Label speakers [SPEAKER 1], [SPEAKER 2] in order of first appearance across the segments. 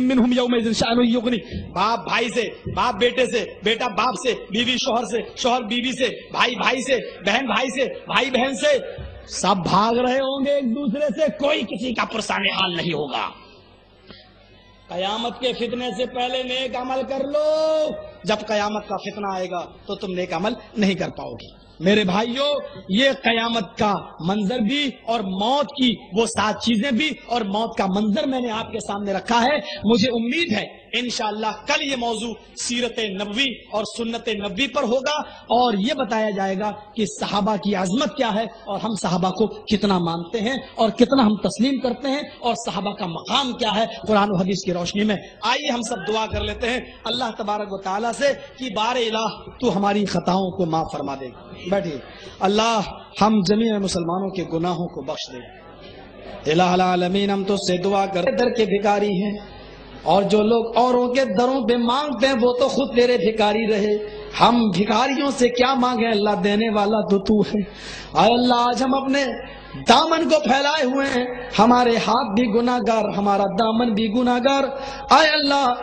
[SPEAKER 1] منهم يومئذ شأن يغني
[SPEAKER 2] باپ بھائی سے، باپ بیٹے سے، بیٹا باپ سے، بیوی شوہر سے، شوہر بیوی سے، بھائی بھائی سے، بہن بھائی سے، بھائی بہن سے۔
[SPEAKER 1] سب بھاگ رہے ہوں گے ایک دوسرے سے، کوئی کسی کا پرسان حال نہیں ہوگا۔
[SPEAKER 2] قیامت کے فتنے سے پہلے نیک عمل کر لو۔ جب قیامت کا فتنہ آئے گا تو تم نیک عمل نہیں کر پاؤ گے۔
[SPEAKER 1] میرے بھائیوں یہ قیامت کا منظر بھی اور موت کی وہ سات چیزیں بھی اور موت کا منظر میں نے آپ کے سامنے رکھا ہے۔ مجھے امید ہے
[SPEAKER 2] انشاءاللہ کل یہ موضوع سیرت نبوی اور سنت نبوی پر ہوگا
[SPEAKER 1] اور یہ بتایا جائے گا کہ صحابہ کی عظمت کیا ہے اور ہم صحابہ کو کتنا مانتے ہیں اور کتنا ہم تسلیم کرتے ہیں اور صحابہ کا مقام کیا ہے قرآن و حدیث کی روشنی میں۔
[SPEAKER 2] آئیے ہم سب دعا کر لیتے ہیں۔ اللہ تبارک و تعالیٰ سے کہ بار الہ
[SPEAKER 1] تو ہماری خطاؤں کو معاف فرما دے۔ بیٹھیے۔ اللہ ہم جمیع مسلمانوں کے گناہوں کو بخش دے۔ الہ العالمین، ہم تو سے دعا کر در کے بھکاری ہیں۔ اور جو لوگ اوروں کے دروں پہ مانگتے ہیں، وہ تو خود تیرے بھکاری رہے۔ ہم بھکاریوں سے کیا مانگے اللہ دینے والا تو تو ہے۔ اے اللہ، آج ہم اپنے دامن کو پھیلائے ہوئے ہیں۔ ہمارے ہاتھ بھی گناہگار، ہمارا دامن بھی گناہگار۔ اے اللہ،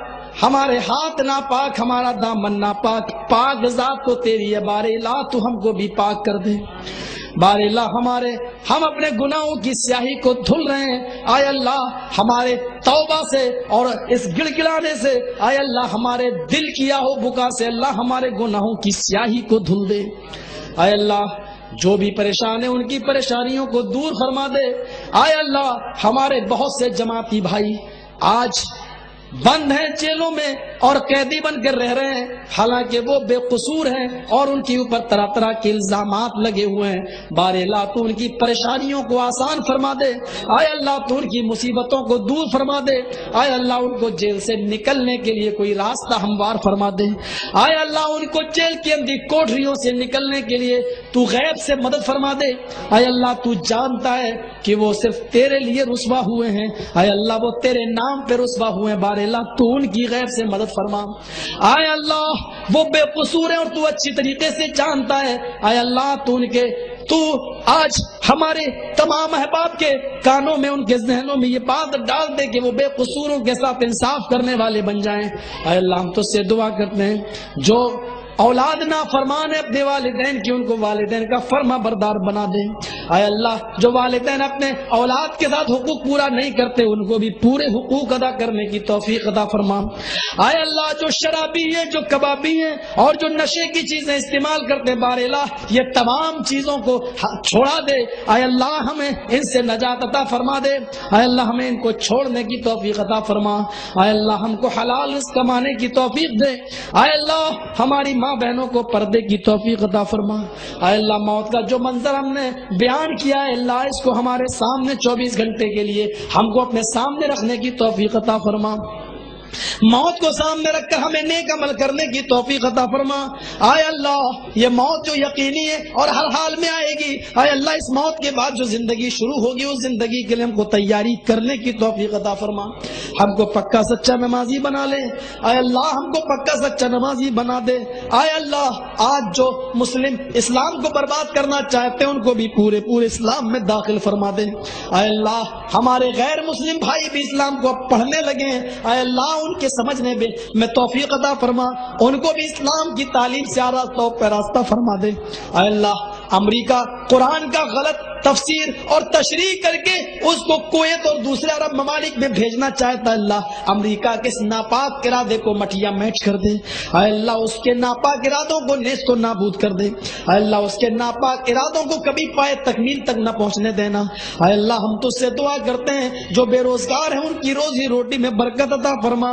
[SPEAKER 1] ہمارے ہاتھ نہ پاک ہمارا دامن نہ پاک پاک ذات تو تیری ہے بارے لا تو ہم کو بھی پاک کر دے۔ بار اللہ ہمارے، ہم اپنے گناہوں کی سیاہی کو دھل رہے ہیں۔ آئے اللہ ہمارے توبہ سے اور اس گڑ گڑانے سے، آئے اللہ ہمارے دل کیا ہو بکا سے اللہ ہمارے گناہوں کی سیاہی کو دھل دے۔ آئے اللہ جو بھی پریشان ہیں ان کی پریشانیوں کو دور فرما دے۔ آئے اللہ ہمارے بہت سے جماعتی بھائی، آج بند ہیں جیلوں میں اور قیدی بن کر رہ رہے ہیں۔ حالانکہ وہ بے قصور ہیں اور ان کے اوپر طرح طرح کے الزامات لگے ہوئے ہیں۔ بار اللہ تو ان کی پریشانیوں کو آسان فرما دے۔ آئے اللہ، تو ان کی مصیبتوں کو دور فرما دے۔ آئے اللہ، ان کو جیل سے نکلنے کے لیے کوئی راستہ ہموار فرما دے۔ آئے اللہ، ان کو جیل کے اندر کوٹریوں سے نکلنے کے لیے تو غیب سے مدد فرما دے۔ آئے اللہ، تو جانتا ہے کہ وہ صرف تیرے لیے رسوا ہوئے ہیں۔ آئے اللہ، وہ تیرے نام پہ رسوا ہوئے ہیں۔ بار اللہ، تو ان کی غیب سے مدد فرما۔ آئے اللہ، وہ بے قصور ہیں اور تو اچھی طریقے سے جانتا ہے۔ آئے اللہ، تو ان کے، تو آج ہمارے تمام احباب کے کانوں میں، ان کے ذہنوں میں یہ بات ڈال دے کہ وہ بے قصوروں کے ساتھ انصاف کرنے والے بن جائیں۔ اے اللہ، ہم تو سے دعا کرتے ہیں۔ جو اولاد نہ فرمان ہے، اپنے والدین کی، ان کو والدین کا فرما بردار بنا دیں۔ اے اللہ، جو والدین اپنے اولاد کے ساتھ حقوق پورا نہیں کرتے، ان کو بھی پورے حقوق ادا کرنے کی توفیق ادا فرما۔ اے اللہ، جو شرابی ہیں، جو کبابی ہیں، اور جو نشے کی چیزیں استعمال کرتے بار اللہ، یہ تمام چیزوں کو چھوڑا دے۔ اے اللہ، ہمیں ان سے نجات عطا فرما دے۔ اے اللہ، ہمیں ان کو چھوڑنے کی توفیق عطا فرما۔ اے اللہ، ہم کو حلال رزق کمانے کی توفیق دے۔ اے اللہ، ہماری ماں بہنوں کو پردے کی توفیق عطا فرما۔ اے اللہ، موت کا جو منظر ہم نے بیان کیا ہے، اللہ اس کو ہمارے سامنے چوبیس گھنٹے کے لیے ہم کو اپنے سامنے رکھنے کی توفیق عطا فرما۔ موت کو سامنے رکھ کر ہمیں نیک عمل کرنے کی توفیق عطا فرما۔ آئے اللہ، یہ موت جو یقینی ہے اور ہر حال میں آئے گی۔ آئے اللہ، اس موت کے بعد جو زندگی شروع ہوگی، اس زندگی کے لیے ہم کو تیاری کرنے کی توفیق عطا فرما۔ ہم کو پکا سچا نمازی بنا لے۔ آئے اللہ، ہم کو پکا سچا نمازی بنا دے۔ آئے اللہ، آج جو مسلم اسلام کو برباد کرنا چاہتے ہیں، ان کو بھی پورے پورے اسلام میں داخل فرما دے۔ آئے اللہ، ہمارے غیر مسلم بھائی بھی اسلام کو پڑھنے لگے ہیں۔ آئے اللہ، ان کے سمجھنے میں میں توفیق عطا فرما، ان کو بھی اسلام کی تعلیم سے آراستہ پہ راستہ فرما دے۔ اے اللہ، امریکہ، قرآن کا غلط تفسیر اور تشریح کر کے اس کو کویت اور دوسرے عرب ممالک میں بھیجنا چاہتا ہے۔ اللہ امریکہ کے اس ناپاک ارادے کو مٹیا میٹ کر دے۔ اے اللہ، اس کے ناپاک ارادوں کو نیس کو نابود کر دے۔ اے اللہ، اس کے ناپاک ارادوں کو کبھی پائے تکمیل تک نہ پہنچنے دینا۔ اے اللہ، ہم تو سے دعا کرتے ہیں۔ جو بے روزگار ہیں، ان کی روزی روٹی میں برکت عطا فرما۔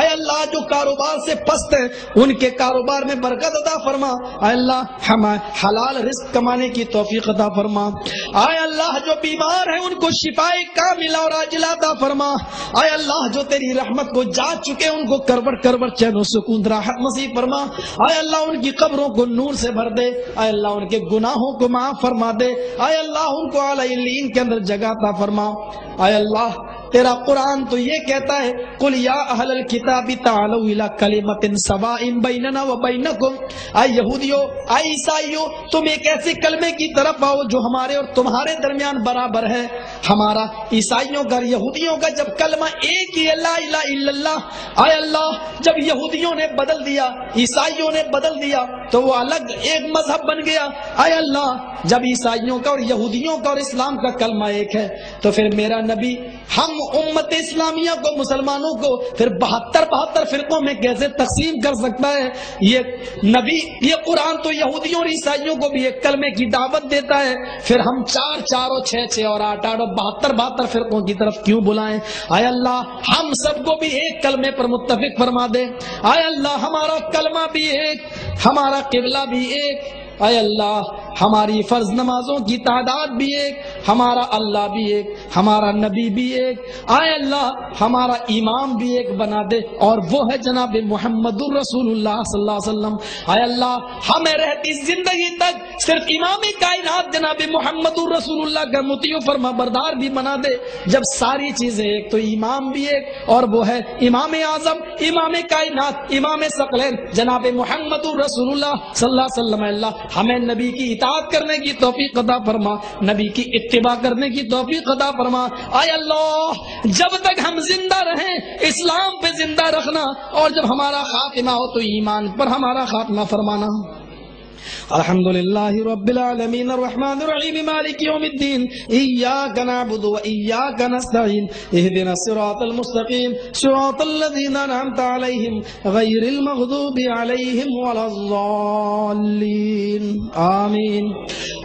[SPEAKER 1] اے اللہ، جو کاروبار سے پست ہیں، ان کے کاروبار میں برکت عطا فرما۔ اے اللہ ہم حلال رزق کمانے کی توفیق عطا فرما۔ آئے اللہ جو بیمار ہیں ان کو شفا کاملہ اور عاجلہ فرما۔ آئے اللہ جو تیری رحمت کو جا چکے ان کو کربر کربر چین و سکون، راحت نصیب فرما۔ آئے اللہ ان کی قبروں کو نور سے بھر دے۔ آئے اللہ ان کے گناہوں کو معاف فرما دے۔ آئے اللہ ان کو علی کے اندر جگہ عطا فرما۔ آئے اللہ تیرا قرآن تو یہ کہتا ہے کل یا اہل الکتاب تعالوا الى کلمت سواء بیننا و بینکم۔ اے یہودیو، اے عیسائیو، تم ایک ایسے کلمے کی طرف آؤ جو ہمارے اور تمہارے درمیان برابر ہے۔ ہمارا عیسائیوں کا یہودیوں کا جب کلمہ ایک ہی اللہ الہ الا اللہ، اے اللہ، جب یہودیوں نے بدل دیا، عیسائیوں نے بدل دیا، تو وہ الگ ایک مذہب بن گیا۔ اے اللہ، جب عیسائیوں کا اور یہودیوں کا اور اسلام کا کلمہ ایک ہے، تو پھر میرا نبی ہم امت اسلامیہ کو، مسلمانوں کو پھر بہتر بہتر فرقوں میں کیسے تقسیم کر سکتا ہے؟ یہ نبی، یہ قرآن تو یہودیوں اور عیسائیوں کو بھی ایک کلمے کی دعوت دیتا ہے۔ پھر ہم چار چار اور چھ چھ اور آٹھ آٹھ اور بہتر بہتر فرقوں کی طرف کیوں بلائیں؟ آئے اللہ، ہم سب کو بھی ایک کلمے پر متفق فرما دے۔ آئے اللہ، ہمارا کلمہ بھی ایک، ہمارا قبلہ بھی ایک۔ اے اللہ ہماری فرض نمازوں کی تعداد بھی ایک، ہمارا اللہ بھی ایک، ہمارا نبی بھی ایک۔ اے اللہ، ہمارا امام بھی ایک بنا دے۔ اور وہ ہے جناب محمد الرسول اللہ صلی اللہ علیہ وسلم۔ اے اللہ، ہمیں رہتی زندگی تک صرف امام کائنات جناب محمد الرسول اللہ کا متیو فرما بردار بھی بنا دے۔ جب ساری چیزیں ایک تو امام بھی ایک، اور وہ ہے امام اعظم، امام کائنات، امام ثقلین۔ جناب محمد الرسول اللہ صلی اللہ علیہ وسلم اللہ، ہمیں نبی کی اطاعت کرنے کی توفیق عطا فرما، نبی کی اتباع کرنے کی توفیق عطا فرما۔ آئے اللہ، جب تک ہم زندہ رہیں، اسلام پہ زندہ رکھنا اور جب ہمارا خاتمہ ہو تو ایمان پر ہمارا خاتمہ فرمانا۔ الحمد لله رب العالمين الرحمن الرحيم مالك يوم الدين إياك نعبد وإياك نستعين اهدنا الصراط المستقيم صراط الذين أنعمت عليهم غير المغضوب عليهم ولا الضالين آمين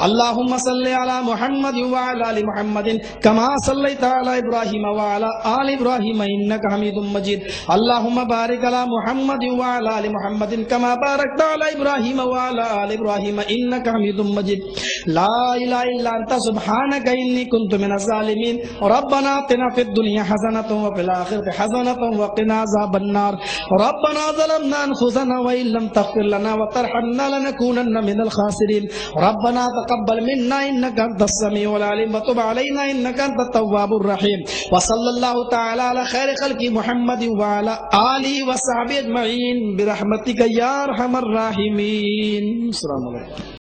[SPEAKER 1] اللهم صل على محمد وعلى آل محمد كما صليت على إبراهيم وعلى آل إبراهيم إنك حميد مجيد اللهم بارك على محمد وعلى آل محمد كما باركت على إبراهيم وعلى آل إبراهيم ابراہیم إنك حميد مجيد. لا إله إلا أنت، سبحانك إني كنت من الظالمين. ربنا آتنا في الدنيا حسنة وفي الآخرة حسنة وقنا عذاب النار. ربنا ظلمنا أنفسنا وإن لم تغفر لنا وترحمنا لنكونن من الخاسرين. ربنا تقبل منا، إنك أنت السميع العليم. وتب علينا، إنك أنت التواب الرحيم. وصلى الله تعالى على خير خلق محمد وعلى آله وصحبه أجمعين. برحمتك يا أرحم الراحمين. السلام